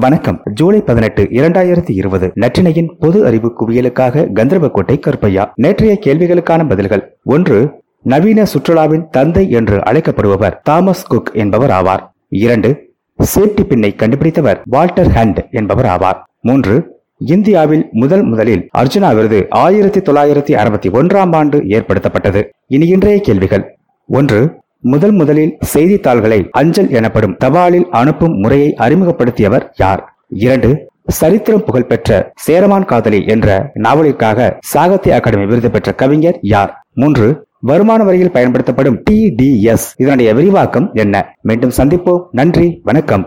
வணக்கம். ஜூலை பதினெட்டு இரண்டாயிரத்தி இருபது. நற்றினையின் பொது அறிவு குவியலுக்காக கந்தர்வக்கோட்டை கருப்பையா. நேற்றைய கேள்விகளுக்கான பதில்கள். ஒன்று நவீன சுற்றுலாவின் தந்தை என்று அழைக்கப்படுபவர் தாமஸ் குக் என்பவர் ஆவார். இரண்டு சேஃப்டி பின்னை கண்டுபிடித்தவர் வால்டர் ஹண்ட் என்பவர் ஆவார். மூன்று இந்தியாவில் முதல் முதலில் அர்ஜுனா விருது ஆயிரத்தி தொள்ளாயிரத்தி அறுபத்தி ஒன்றாம் ஆண்டு ஏற்படுத்தப்பட்டது. இனி இன்றைய கேள்விகள். ஒன்று முதல் முதலில் செய்தித்தாள்களை அஞ்சல் எனப்படும் தபாலில் அனுப்பும் முறையை அறிமுகப்படுத்தியவர் யார்? இரண்டு சரித்திரம் புகழ்பெற்ற சேரமான் காதலி என்ற நாவலிற்காக சாகித்ய அகாடமி விருது பெற்ற கவிஞர் யார்? மூன்று வருமான வரியில் பயன்படுத்தப்படும் டி டி எஸ் இதனுடைய விரிவாக்கம் என்ன? மீண்டும் சந்திப்போம். நன்றி வணக்கம்.